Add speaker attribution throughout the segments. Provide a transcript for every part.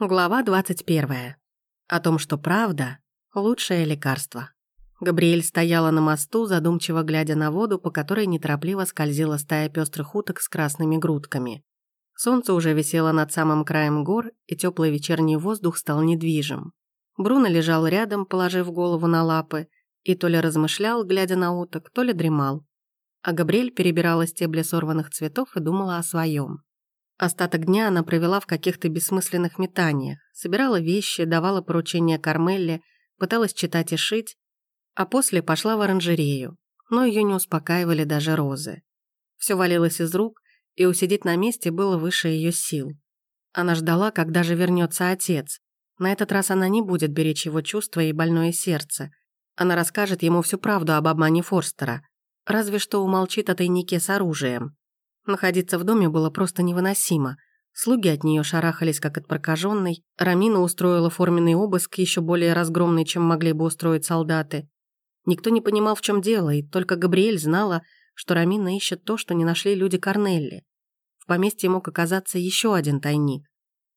Speaker 1: Глава 21. О том, что правда – лучшее лекарство. Габриэль стояла на мосту, задумчиво глядя на воду, по которой неторопливо скользила стая пестрых уток с красными грудками. Солнце уже висело над самым краем гор, и теплый вечерний воздух стал недвижим. Бруно лежал рядом, положив голову на лапы, и то ли размышлял, глядя на уток, то ли дремал. А Габриэль перебирала стебли сорванных цветов и думала о своем. Остаток дня она провела в каких-то бессмысленных метаниях, собирала вещи, давала поручения Кармелле, пыталась читать и шить, а после пошла в оранжерею, но ее не успокаивали даже розы. Все валилось из рук, и усидеть на месте было выше ее сил. Она ждала, когда же вернется отец. На этот раз она не будет беречь его чувства и больное сердце. Она расскажет ему всю правду об обмане Форстера, разве что умолчит о тайнике с оружием. Находиться в доме было просто невыносимо. Слуги от нее шарахались, как от прокаженной. Рамина устроила форменный обыск, еще более разгромный, чем могли бы устроить солдаты. Никто не понимал, в чем дело, и только Габриэль знала, что Рамина ищет то, что не нашли люди Корнелли. В поместье мог оказаться еще один тайник.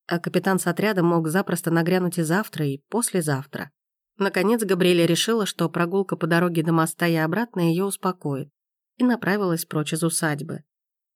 Speaker 1: А капитан с отрядом мог запросто нагрянуть и завтра, и послезавтра. Наконец Габриэля решила, что прогулка по дороге до моста и обратно ее успокоит, и направилась прочь из усадьбы.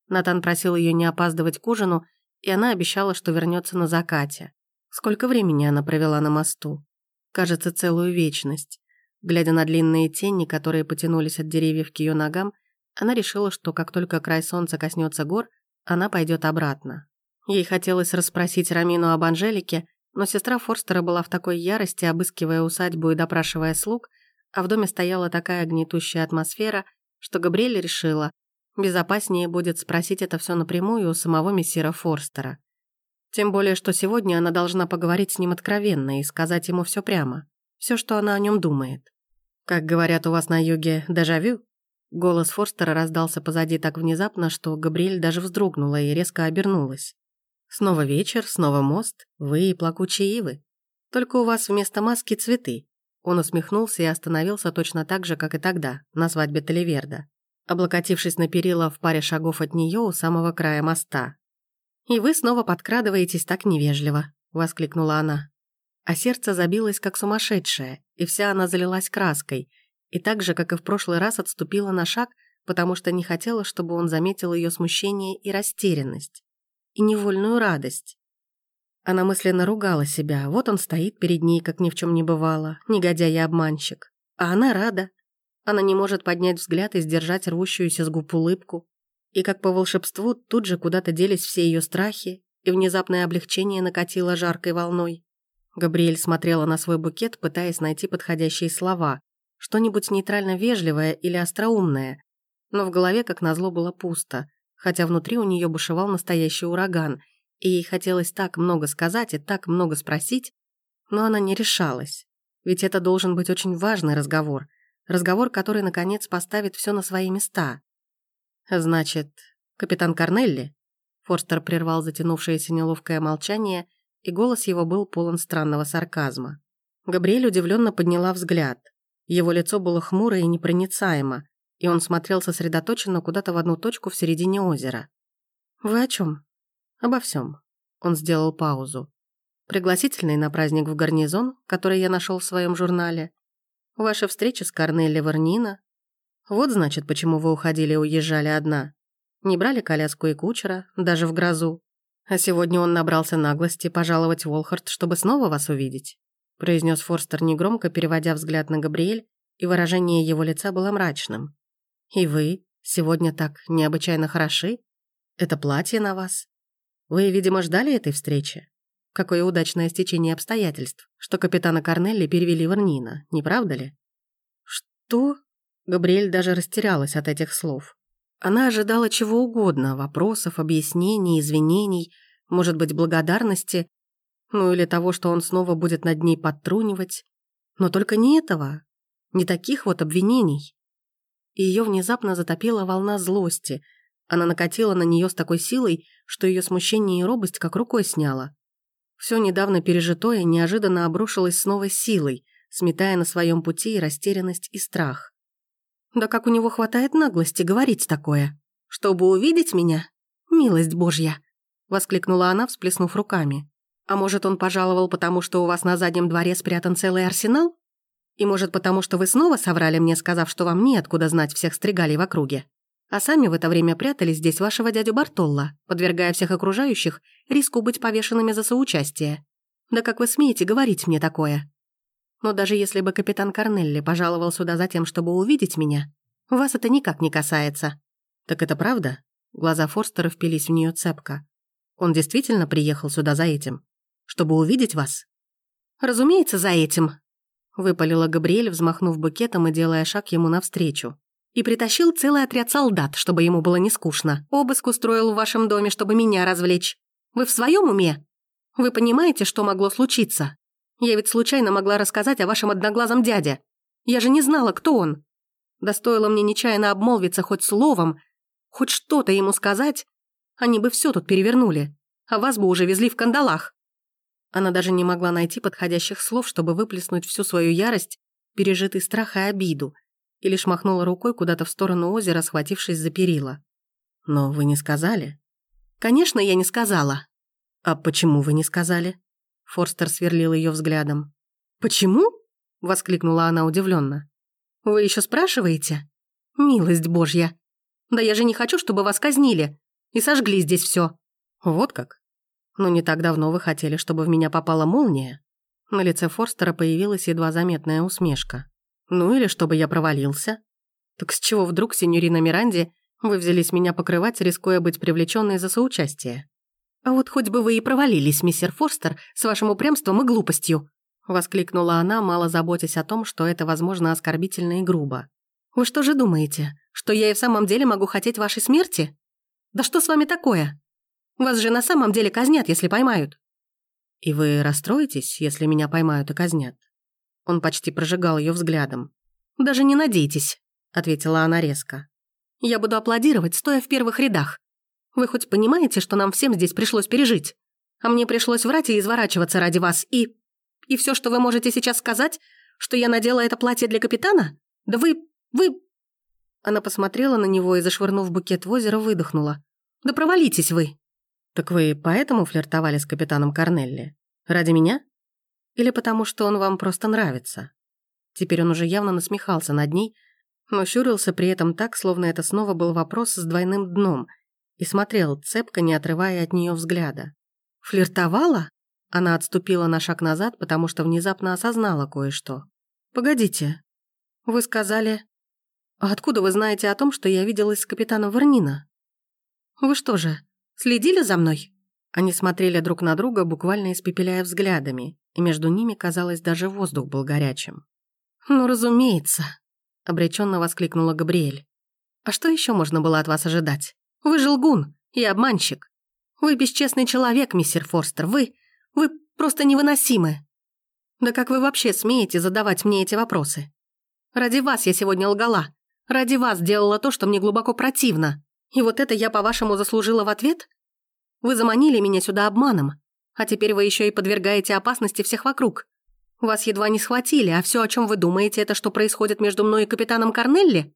Speaker 1: Натан просил ее не опаздывать к ужину, и она обещала, что вернется на закате. Сколько времени она провела на мосту? Кажется, целую вечность. Глядя на длинные тени, которые потянулись от деревьев к ее ногам, она решила, что как только край солнца коснется гор, она пойдет обратно. Ей хотелось расспросить Рамину об Анжелике, но сестра Форстера была в такой ярости, обыскивая усадьбу и допрашивая слуг, а в доме стояла такая гнетущая атмосфера, что Габриэль решила, Безопаснее будет спросить это все напрямую у самого мессира Форстера. Тем более, что сегодня она должна поговорить с ним откровенно и сказать ему все прямо. Все, что она о нем думает. Как говорят у вас на юге, дежавю? Голос Форстера раздался позади так внезапно, что Габриэль даже вздрогнула и резко обернулась. Снова вечер, снова мост, вы и плакучие ивы. Только у вас вместо маски цветы. Он усмехнулся и остановился точно так же, как и тогда, на свадьбе Таливерда облокотившись на перила в паре шагов от нее у самого края моста. «И вы снова подкрадываетесь так невежливо», — воскликнула она. А сердце забилось как сумасшедшее, и вся она залилась краской, и так же, как и в прошлый раз, отступила на шаг, потому что не хотела, чтобы он заметил ее смущение и растерянность, и невольную радость. Она мысленно ругала себя, вот он стоит перед ней, как ни в чем не бывало, негодяй и обманщик. А она рада, она не может поднять взгляд и сдержать рвущуюся с губ улыбку. И как по волшебству тут же куда-то делись все ее страхи, и внезапное облегчение накатило жаркой волной. Габриэль смотрела на свой букет, пытаясь найти подходящие слова, что-нибудь нейтрально вежливое или остроумное, но в голове, как назло, было пусто, хотя внутри у нее бушевал настоящий ураган, и ей хотелось так много сказать и так много спросить, но она не решалась. Ведь это должен быть очень важный разговор, Разговор, который, наконец, поставит все на свои места. «Значит, капитан Корнелли?» Форстер прервал затянувшееся неловкое молчание, и голос его был полон странного сарказма. Габриэль удивленно подняла взгляд. Его лицо было хмуро и непроницаемо, и он смотрел сосредоточенно куда-то в одну точку в середине озера. «Вы о чем? «Обо всем. Он сделал паузу. «Пригласительный на праздник в гарнизон, который я нашел в своем журнале, Ваша встреча с Корнелли Варнина. Вот, значит, почему вы уходили и уезжали одна. Не брали коляску и кучера, даже в грозу. А сегодня он набрался наглости пожаловать Волхард, чтобы снова вас увидеть», произнес Форстер негромко, переводя взгляд на Габриэль, и выражение его лица было мрачным. «И вы сегодня так необычайно хороши? Это платье на вас? Вы, видимо, ждали этой встречи?» Какое удачное стечение обстоятельств, что капитана Корнелли перевели в Арнина, не правда ли? Что? Габриэль даже растерялась от этих слов. Она ожидала чего угодно, вопросов, объяснений, извинений, может быть, благодарности, ну или того, что он снова будет над ней подтрунивать. Но только не этого, не таких вот обвинений. И ее внезапно затопила волна злости. Она накатила на нее с такой силой, что ее смущение и робость как рукой сняла. Все недавно пережитое неожиданно обрушилось с новой силой, сметая на своем пути и растерянность, и страх. Да как у него хватает наглости говорить такое? Чтобы увидеть меня? Милость Божья! Воскликнула она, всплеснув руками. А может, он пожаловал, потому что у вас на заднем дворе спрятан целый арсенал? И может, потому что вы снова соврали мне, сказав, что вам неоткуда знать всех стригалей в округе? А сами в это время прятали здесь вашего дядю Бартолла, подвергая всех окружающих риску быть повешенными за соучастие. Да как вы смеете говорить мне такое? Но даже если бы капитан Корнелли пожаловал сюда за тем, чтобы увидеть меня, вас это никак не касается. Так это правда? Глаза Форстера впились в нее цепко. Он действительно приехал сюда за этим? Чтобы увидеть вас? Разумеется, за этим. Выпалила Габриэль, взмахнув букетом и делая шаг ему навстречу. И притащил целый отряд солдат, чтобы ему было не скучно. Обыск устроил в вашем доме, чтобы меня развлечь. Вы в своем уме? Вы понимаете, что могло случиться? Я ведь случайно могла рассказать о вашем одноглазом дяде. Я же не знала, кто он. Да стоило мне нечаянно обмолвиться хоть словом, хоть что-то ему сказать, они бы все тут перевернули, а вас бы уже везли в кандалах. Она даже не могла найти подходящих слов, чтобы выплеснуть всю свою ярость, пережитый страх и обиду, и лишь махнула рукой куда-то в сторону озера, схватившись за перила. «Но вы не сказали?» «Конечно, я не сказала». «А почему вы не сказали?» Форстер сверлил ее взглядом. «Почему?» — воскликнула она удивленно. «Вы еще спрашиваете? Милость божья! Да я же не хочу, чтобы вас казнили и сожгли здесь все. Вот как? Но не так давно вы хотели, чтобы в меня попала молния. На лице Форстера появилась едва заметная усмешка. Ну или чтобы я провалился. Так с чего вдруг, сеньорина Миранди, вы взялись меня покрывать, рискуя быть привлеченной за соучастие? А вот хоть бы вы и провалились, мистер Форстер, с вашим упрямством и глупостью, воскликнула она, мало заботясь о том, что это, возможно, оскорбительно и грубо. Вы что же думаете, что я и в самом деле могу хотеть вашей смерти? Да что с вами такое? Вас же на самом деле казнят, если поймают. И вы расстроитесь, если меня поймают и казнят? Он почти прожигал ее взглядом. «Даже не надейтесь», — ответила она резко. «Я буду аплодировать, стоя в первых рядах. Вы хоть понимаете, что нам всем здесь пришлось пережить? А мне пришлось врать и изворачиваться ради вас, и... И все, что вы можете сейчас сказать, что я надела это платье для капитана? Да вы... вы...» Она посмотрела на него и, зашвырнув букет в озеро, выдохнула. «Да провалитесь вы!» «Так вы поэтому флиртовали с капитаном Корнелли? Ради меня?» Или потому что он вам просто нравится? Теперь он уже явно насмехался над ней, но щурился при этом так, словно это снова был вопрос с двойным дном, и смотрел, цепко не отрывая от нее взгляда. «Флиртовала?» Она отступила на шаг назад, потому что внезапно осознала кое-что. «Погодите, вы сказали... А откуда вы знаете о том, что я виделась с капитаном Варнина? Вы что же, следили за мной?» Они смотрели друг на друга, буквально испепеляя взглядами, и между ними, казалось, даже воздух был горячим. «Ну, разумеется», — обреченно воскликнула Габриэль. «А что еще можно было от вас ожидать? Вы же лгун и обманщик. Вы бесчестный человек, мистер Форстер. Вы... вы просто невыносимы. Да как вы вообще смеете задавать мне эти вопросы? Ради вас я сегодня лгала. Ради вас делала то, что мне глубоко противно. И вот это я, по-вашему, заслужила в ответ? Вы заманили меня сюда обманом, а теперь вы еще и подвергаете опасности всех вокруг. Вас едва не схватили, а все, о чем вы думаете, это что происходит между мной и капитаном Корнелли?»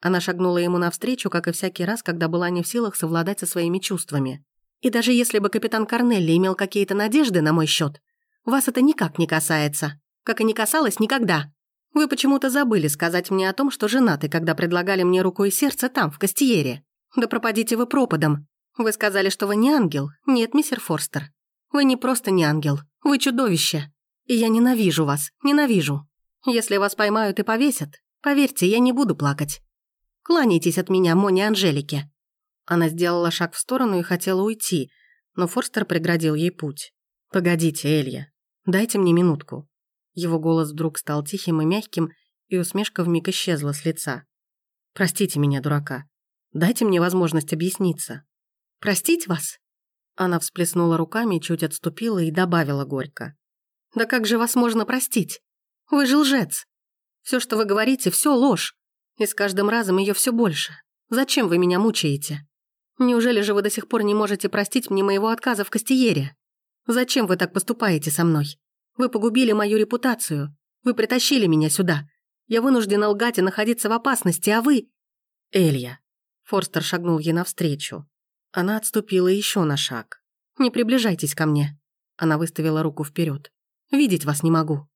Speaker 1: Она шагнула ему навстречу, как и всякий раз, когда была не в силах совладать со своими чувствами. «И даже если бы капитан Корнелли имел какие-то надежды на мой счет, вас это никак не касается. Как и не касалось никогда. Вы почему-то забыли сказать мне о том, что женаты, когда предлагали мне руку и сердце там, в Кастиере. Да пропадите вы пропадом. Вы сказали, что вы не ангел. Нет, мистер Форстер. Вы не просто не ангел. Вы чудовище. И я ненавижу вас. Ненавижу. Если вас поймают и повесят, поверьте, я не буду плакать. Кланяйтесь от меня, Мони Анжелике». Она сделала шаг в сторону и хотела уйти, но Форстер преградил ей путь. «Погодите, Элья. Дайте мне минутку». Его голос вдруг стал тихим и мягким, и усмешка вмиг исчезла с лица. «Простите меня, дурака. Дайте мне возможность объясниться. Простить вас?» Она всплеснула руками, чуть отступила и добавила горько. «Да как же вас можно простить? Вы же лжец. Все, что вы говорите, все ложь. И с каждым разом ее все больше. Зачем вы меня мучаете? Неужели же вы до сих пор не можете простить мне моего отказа в Кастиере? Зачем вы так поступаете со мной? Вы погубили мою репутацию. Вы притащили меня сюда. Я вынуждена лгать и находиться в опасности, а вы...» «Элья». Форстер шагнул ей навстречу. Она отступила еще на шаг. «Не приближайтесь ко мне». Она выставила руку вперед. «Видеть вас не могу.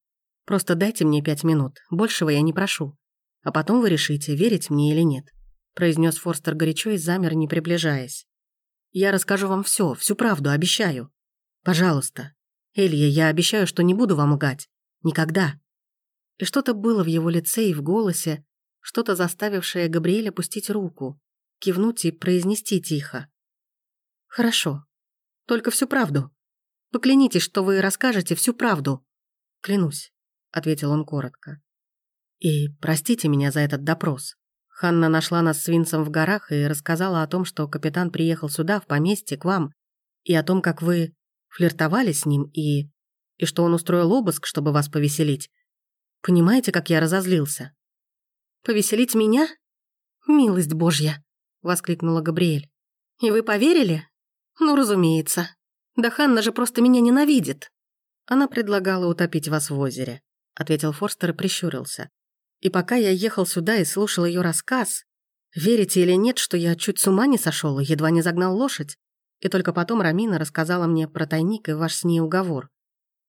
Speaker 1: Просто дайте мне пять минут, большего я не прошу. А потом вы решите, верить мне или нет», произнес Форстер горячо и замер, не приближаясь. «Я расскажу вам все, всю правду, обещаю. Пожалуйста. Элья, я обещаю, что не буду вам лгать. Никогда». И что-то было в его лице и в голосе, что-то заставившее Габриэля опустить руку, кивнуть и произнести тихо. «Хорошо. Только всю правду. Поклянитесь, что вы расскажете всю правду». «Клянусь», — ответил он коротко. «И простите меня за этот допрос. Ханна нашла нас с Винсом в горах и рассказала о том, что капитан приехал сюда, в поместье, к вам, и о том, как вы флиртовали с ним, и... и что он устроил обыск, чтобы вас повеселить. Понимаете, как я разозлился?» «Повеселить меня? Милость Божья!» — воскликнула Габриэль. «И вы поверили? Ну, разумеется. Да Ханна же просто меня ненавидит». «Она предлагала утопить вас в озере», — ответил Форстер и прищурился. «И пока я ехал сюда и слушал ее рассказ, верите или нет, что я чуть с ума не сошел и едва не загнал лошадь, и только потом Рамина рассказала мне про тайник и ваш с ней уговор.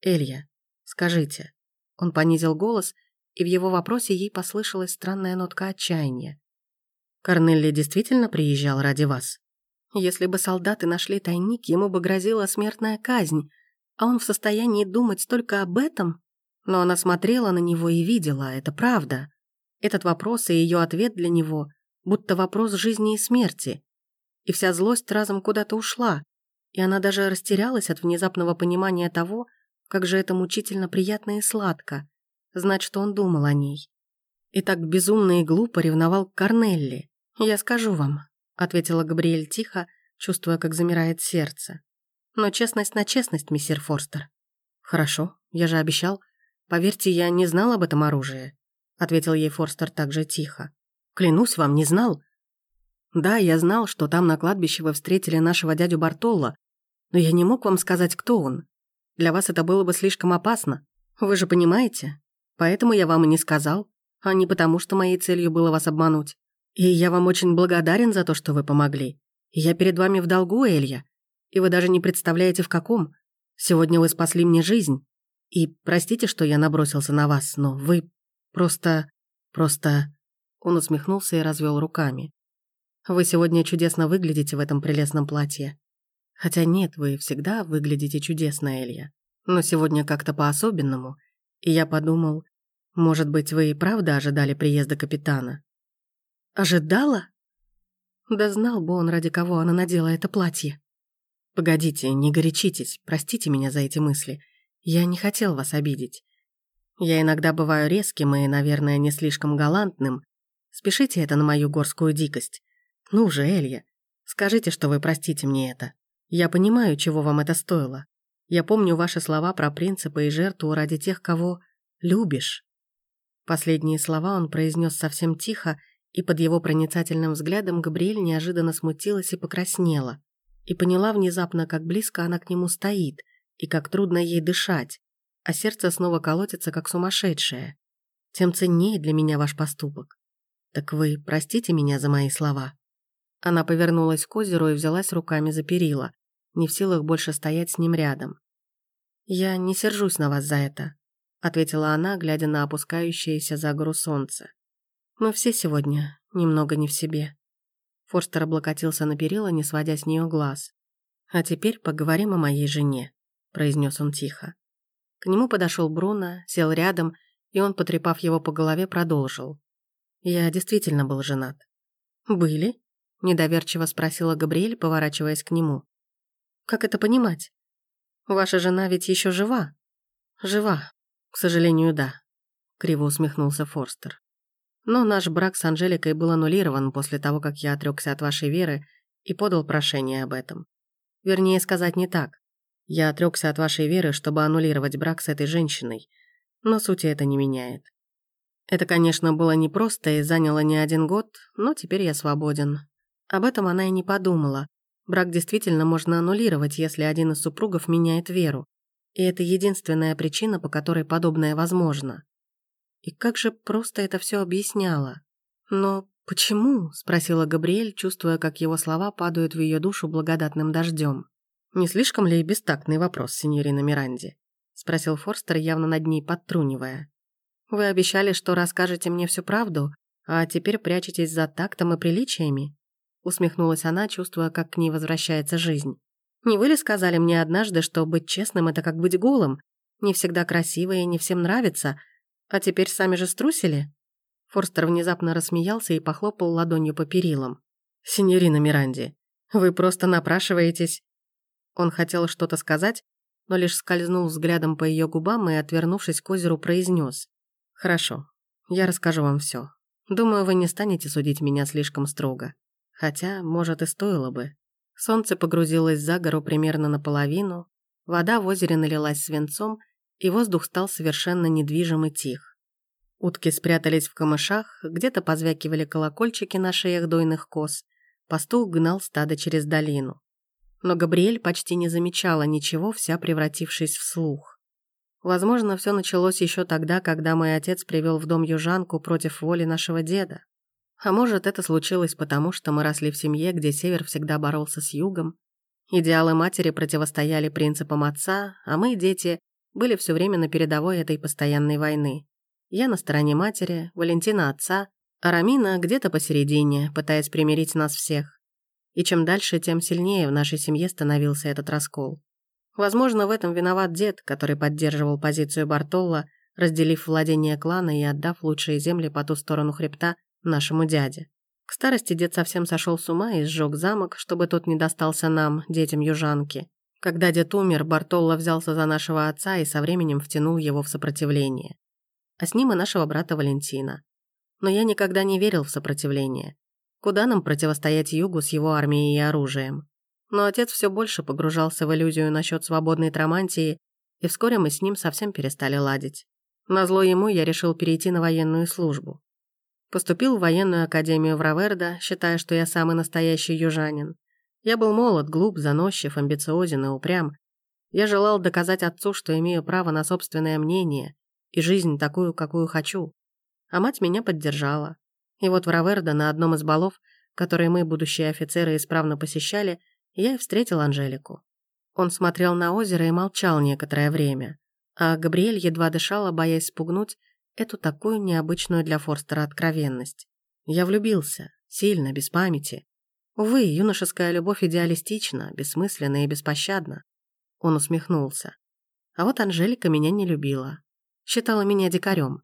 Speaker 1: Элья, скажите». Он понизил голос и в его вопросе ей послышалась странная нотка отчаяния. «Корнелли действительно приезжал ради вас? Если бы солдаты нашли тайник, ему бы грозила смертная казнь, а он в состоянии думать только об этом? Но она смотрела на него и видела, это правда. Этот вопрос и ее ответ для него будто вопрос жизни и смерти. И вся злость разом куда-то ушла, и она даже растерялась от внезапного понимания того, как же это мучительно приятно и сладко знать, что он думал о ней. И так безумно и глупо ревновал к Корнелли. «Я скажу вам», — ответила Габриэль тихо, чувствуя, как замирает сердце. «Но честность на честность, мистер Форстер». «Хорошо, я же обещал. Поверьте, я не знал об этом оружии», — ответил ей Форстер также тихо. «Клянусь вам, не знал. Да, я знал, что там на кладбище вы встретили нашего дядю Бартолла, но я не мог вам сказать, кто он. Для вас это было бы слишком опасно. Вы же понимаете?» Поэтому я вам и не сказал, а не потому, что моей целью было вас обмануть. И я вам очень благодарен за то, что вы помогли. Я перед вами в долгу, Элья, и вы даже не представляете, в каком. Сегодня вы спасли мне жизнь. И простите, что я набросился на вас, но вы просто... просто...» Он усмехнулся и развел руками. «Вы сегодня чудесно выглядите в этом прелестном платье. Хотя нет, вы всегда выглядите чудесно, Элья. Но сегодня как-то по-особенному. И я подумал, может быть, вы и правда ожидали приезда капитана? Ожидала? Да знал бы он, ради кого она надела это платье. Погодите, не горячитесь, простите меня за эти мысли. Я не хотел вас обидеть. Я иногда бываю резким и, наверное, не слишком галантным. Спешите это на мою горскую дикость. Ну же, Элья, скажите, что вы простите мне это. Я понимаю, чего вам это стоило. Я помню ваши слова про принципы и жертву ради тех, кого любишь». Последние слова он произнес совсем тихо, и под его проницательным взглядом Габриэль неожиданно смутилась и покраснела, и поняла внезапно, как близко она к нему стоит, и как трудно ей дышать, а сердце снова колотится, как сумасшедшее. Тем ценнее для меня ваш поступок. Так вы простите меня за мои слова». Она повернулась к озеру и взялась руками за перила, не в силах больше стоять с ним рядом. «Я не сержусь на вас за это», — ответила она, глядя на опускающееся за гору солнце. «Мы все сегодня немного не в себе». Форстер облокотился на перила, не сводя с нее глаз. «А теперь поговорим о моей жене», — произнес он тихо. К нему подошел Бруно, сел рядом, и он, потрепав его по голове, продолжил. «Я действительно был женат». «Были?» — недоверчиво спросила Габриэль, поворачиваясь к нему. Как это понимать? Ваша жена ведь еще жива? Жива. К сожалению, да. Криво усмехнулся Форстер. Но наш брак с Анжеликой был аннулирован после того, как я отрекся от вашей веры и подал прошение об этом. Вернее сказать не так. Я отрекся от вашей веры, чтобы аннулировать брак с этой женщиной, но сути это не меняет. Это, конечно, было непросто и заняло не один год, но теперь я свободен. Об этом она и не подумала, Брак действительно можно аннулировать, если один из супругов меняет веру. И это единственная причина, по которой подобное возможно. И как же просто это все объясняло. Но почему? спросила Габриэль, чувствуя, как его слова падают в ее душу благодатным дождем. «Не слишком ли бестактный вопрос, сеньорина Миранди?» — спросил Форстер, явно над ней подтрунивая. «Вы обещали, что расскажете мне всю правду, а теперь прячетесь за тактом и приличиями?» Усмехнулась она, чувствуя, как к ней возвращается жизнь. «Не вы ли сказали мне однажды, что быть честным — это как быть голым? Не всегда красиво и не всем нравится. А теперь сами же струсили?» Форстер внезапно рассмеялся и похлопал ладонью по перилам. «Синьорина Миранди, вы просто напрашиваетесь...» Он хотел что-то сказать, но лишь скользнул взглядом по ее губам и, отвернувшись к озеру, произнес: «Хорошо, я расскажу вам все. Думаю, вы не станете судить меня слишком строго. Хотя, может, и стоило бы. Солнце погрузилось за гору примерно наполовину, вода в озере налилась свинцом, и воздух стал совершенно недвижим и тих. Утки спрятались в камышах, где-то позвякивали колокольчики на шеях дойных коз, пастух гнал стадо через долину. Но Габриэль почти не замечала ничего, вся превратившись в слух. Возможно, все началось еще тогда, когда мой отец привел в дом южанку против воли нашего деда. А может, это случилось потому, что мы росли в семье, где север всегда боролся с югом. Идеалы матери противостояли принципам отца, а мы, дети, были все время на передовой этой постоянной войны. Я на стороне матери, Валентина отца, а Рамина где-то посередине, пытаясь примирить нас всех. И чем дальше, тем сильнее в нашей семье становился этот раскол. Возможно, в этом виноват дед, который поддерживал позицию Бартолла, разделив владение клана и отдав лучшие земли по ту сторону хребта нашему дяде. К старости дед совсем сошел с ума и сжег замок, чтобы тот не достался нам, детям южанки. Когда дед умер, Бартолло взялся за нашего отца и со временем втянул его в сопротивление. А с ним и нашего брата Валентина. Но я никогда не верил в сопротивление. Куда нам противостоять югу с его армией и оружием? Но отец все больше погружался в иллюзию насчет свободной трамантии, и вскоре мы с ним совсем перестали ладить. Назло ему я решил перейти на военную службу. Поступил в военную академию в Раверда, считая, что я самый настоящий южанин. Я был молод, глуп, заносчив, амбициозен и упрям. Я желал доказать отцу, что имею право на собственное мнение и жизнь такую, какую хочу. А мать меня поддержала. И вот в Раверда на одном из балов, которые мы, будущие офицеры, исправно посещали, я и встретил Анжелику. Он смотрел на озеро и молчал некоторое время, а Габриэль едва дышала, боясь спугнуть, эту такую необычную для Форстера откровенность. Я влюбился, сильно, без памяти. Увы, юношеская любовь идеалистична, бессмысленна и беспощадна. Он усмехнулся. А вот Анжелика меня не любила. Считала меня дикарем.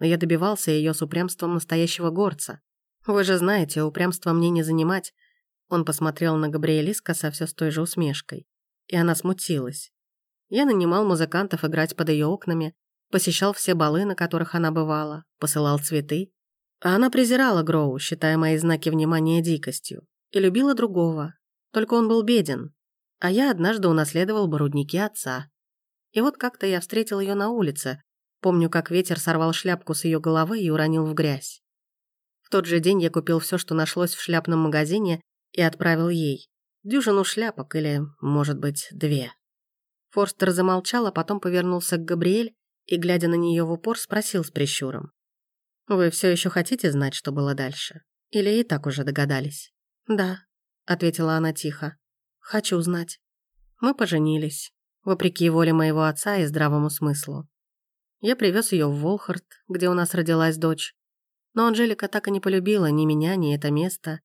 Speaker 1: Но я добивался ее с упрямством настоящего горца. Вы же знаете, упрямство мне не занимать. Он посмотрел на Габриэлиска со все с той же усмешкой. И она смутилась. Я нанимал музыкантов играть под ее окнами, посещал все балы, на которых она бывала, посылал цветы. А она презирала Гроу, считая мои знаки внимания дикостью, и любила другого. Только он был беден, а я однажды унаследовал борудники отца. И вот как-то я встретил ее на улице. Помню, как ветер сорвал шляпку с ее головы и уронил в грязь. В тот же день я купил все, что нашлось в шляпном магазине, и отправил ей. Дюжину шляпок или, может быть, две. Форстер замолчал, а потом повернулся к Габриэль и, глядя на нее в упор, спросил с прищуром. «Вы все еще хотите знать, что было дальше? Или и так уже догадались?» «Да», — ответила она тихо. «Хочу знать». Мы поженились, вопреки воле моего отца и здравому смыслу. Я привез ее в Волхард, где у нас родилась дочь. Но Анжелика так и не полюбила ни меня, ни это место.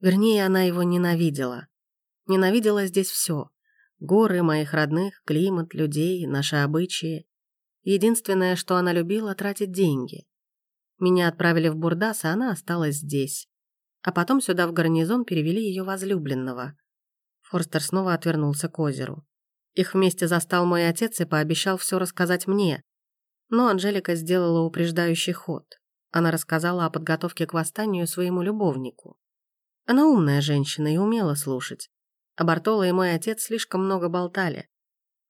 Speaker 1: Вернее, она его ненавидела. Ненавидела здесь все: Горы моих родных, климат, людей, наши обычаи. Единственное, что она любила, тратить деньги. Меня отправили в Бурдас, а она осталась здесь. А потом сюда в гарнизон перевели ее возлюбленного. Форстер снова отвернулся к озеру. Их вместе застал мой отец и пообещал все рассказать мне. Но Анжелика сделала упреждающий ход. Она рассказала о подготовке к восстанию своему любовнику. Она умная женщина и умела слушать. А Бартоло и мой отец слишком много болтали.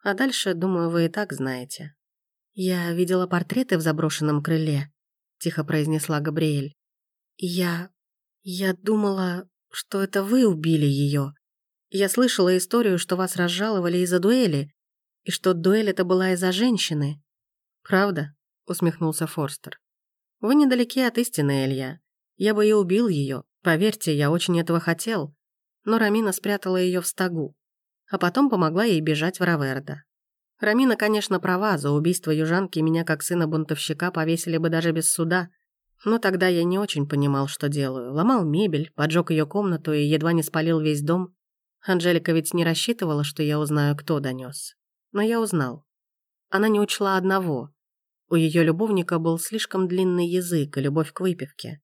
Speaker 1: А дальше, думаю, вы и так знаете. «Я видела портреты в заброшенном крыле», — тихо произнесла Габриэль. «Я... я думала, что это вы убили ее. Я слышала историю, что вас разжаловали из-за дуэли, и что дуэль это была из-за женщины». «Правда?» — усмехнулся Форстер. «Вы недалеки от истины, Илья. Я бы и убил ее. Поверьте, я очень этого хотел. Но Рамина спрятала ее в стогу. а потом помогла ей бежать в Равердо. Рамина, конечно, права, за убийство южанки меня как сына бунтовщика повесили бы даже без суда, но тогда я не очень понимал, что делаю. Ломал мебель, поджег ее комнату и едва не спалил весь дом. Анжелика ведь не рассчитывала, что я узнаю, кто донес. Но я узнал. Она не учла одного. У ее любовника был слишком длинный язык и любовь к выпивке.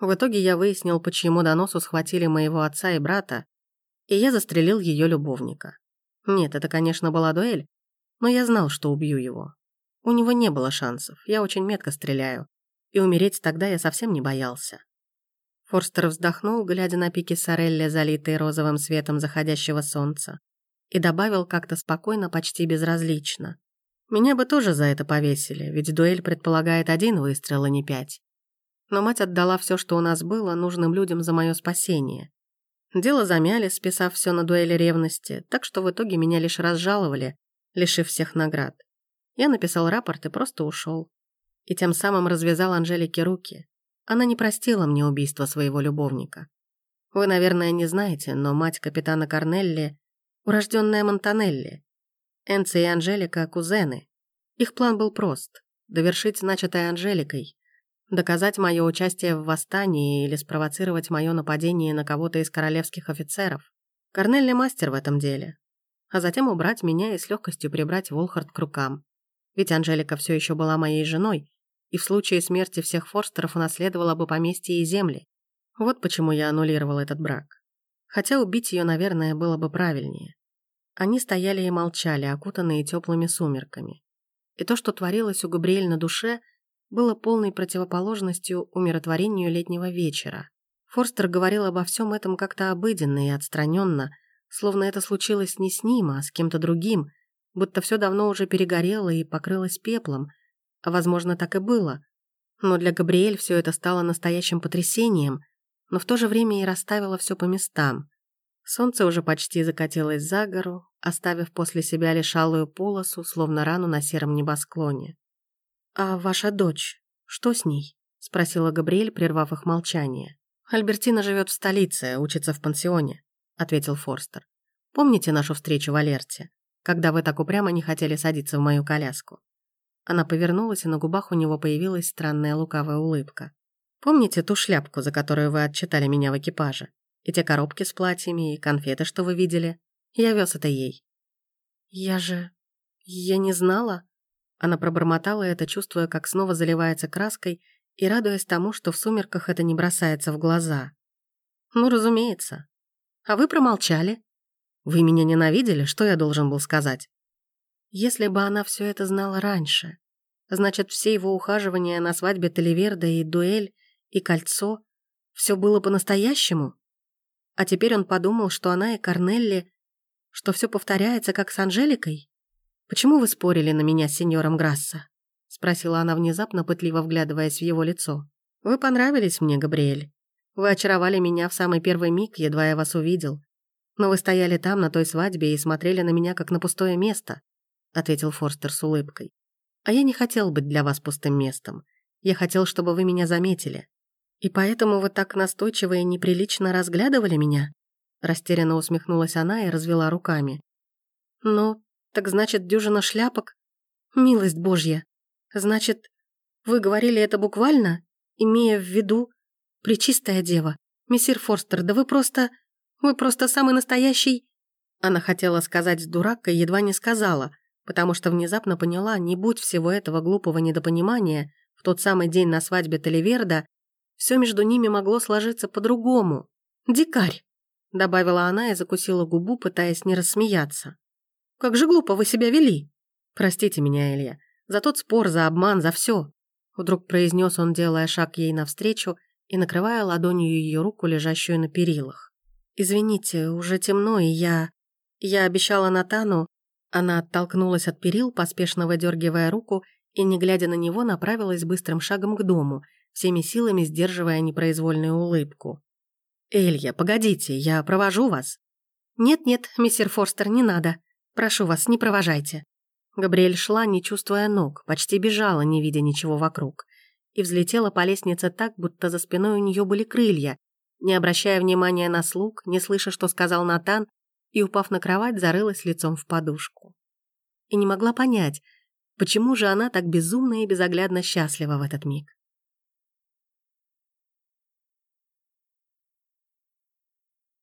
Speaker 1: В итоге я выяснил, по чьему доносу схватили моего отца и брата, и я застрелил ее любовника. Нет, это, конечно, была дуэль, но я знал, что убью его. У него не было шансов, я очень метко стреляю, и умереть тогда я совсем не боялся. Форстер вздохнул, глядя на пики Сорелли, залитые розовым светом заходящего солнца, и добавил как-то спокойно, почти безразлично. «Меня бы тоже за это повесили, ведь дуэль предполагает один выстрел, а не пять. Но мать отдала все, что у нас было, нужным людям за мое спасение. Дело замяли, списав все на дуэли ревности, так что в итоге меня лишь разжаловали, лишив всех наград. Я написал рапорт и просто ушел. И тем самым развязал Анжелике руки. Она не простила мне убийство своего любовника. Вы, наверное, не знаете, но мать капитана Корнелли – урожденная Монтанелли. Энци и Анжелика – кузены. Их план был прост – довершить начатое Анжеликой, доказать мое участие в восстании или спровоцировать мое нападение на кого-то из королевских офицеров. Корнелли мастер в этом деле. А затем убрать меня и с легкостью прибрать Волхард к рукам. Ведь Анжелика все еще была моей женой, и в случае смерти всех Форстеров унаследовала бы поместье и земли. Вот почему я аннулировал этот брак. Хотя убить ее, наверное, было бы правильнее. Они стояли и молчали, окутанные теплыми сумерками. И то, что творилось у Габриэль на душе – было полной противоположностью умиротворению летнего вечера. Форстер говорил обо всем этом как-то обыденно и отстраненно, словно это случилось не с ним, а с кем-то другим, будто все давно уже перегорело и покрылось пеплом, возможно, так и было. Но для Габриэль все это стало настоящим потрясением, но в то же время и расставило все по местам. Солнце уже почти закатилось за гору, оставив после себя лишь алую полосу, словно рану на сером небосклоне. «А ваша дочь? Что с ней?» — спросила Габриэль, прервав их молчание. «Альбертина живет в столице, учится в пансионе», — ответил Форстер. «Помните нашу встречу в Алерте, когда вы так упрямо не хотели садиться в мою коляску?» Она повернулась, и на губах у него появилась странная лукавая улыбка. «Помните ту шляпку, за которую вы отчитали меня в экипаже? И те коробки с платьями, и конфеты, что вы видели? Я вез это ей». «Я же... я не знала», она пробормотала это, чувствуя, как снова заливается краской и радуясь тому, что в сумерках это не бросается в глаза. «Ну, разумеется. А вы промолчали. Вы меня ненавидели? Что я должен был сказать?» Если бы она все это знала раньше, значит, все его ухаживания на свадьбе Таливерда и дуэль, и кольцо — все было по-настоящему? А теперь он подумал, что она и Корнелли, что все повторяется, как с Анжеликой? «Почему вы спорили на меня с сеньором Грасса?» — спросила она внезапно, пытливо вглядываясь в его лицо. «Вы понравились мне, Габриэль. Вы очаровали меня в самый первый миг, едва я вас увидел. Но вы стояли там, на той свадьбе, и смотрели на меня, как на пустое место», — ответил Форстер с улыбкой. «А я не хотел быть для вас пустым местом. Я хотел, чтобы вы меня заметили. И поэтому вы так настойчиво и неприлично разглядывали меня?» Растерянно усмехнулась она и развела руками. «Ну, так значит, дюжина шляпок? Милость Божья. Значит, вы говорили это буквально, имея в виду Пречистая Дева? Мессир Форстер, да вы просто... Вы просто самый настоящий... Она хотела сказать дурак и едва не сказала, потому что внезапно поняла, не будь всего этого глупого недопонимания, в тот самый день на свадьбе Таливерда, все между ними могло сложиться по-другому. «Дикарь!» — добавила она и закусила губу, пытаясь не рассмеяться. Как же глупо вы себя вели. Простите меня, Илья, за тот спор, за обман, за все. Вдруг произнес он, делая шаг ей навстречу и накрывая ладонью ее руку, лежащую на перилах. «Извините, уже темно, и я... Я обещала Натану...» Она оттолкнулась от перил, поспешно выдергивая руку, и, не глядя на него, направилась быстрым шагом к дому, всеми силами сдерживая непроизвольную улыбку. «Элья, погодите, я провожу вас». «Нет-нет, мистер Форстер, не надо», Прошу вас, не провожайте». Габриэль шла, не чувствуя ног, почти бежала, не видя ничего вокруг, и взлетела по лестнице так, будто за спиной у нее были крылья, не обращая внимания на слуг, не слыша, что сказал Натан, и, упав на кровать, зарылась лицом в подушку. И не могла понять, почему же она так безумно и безоглядно счастлива в этот миг.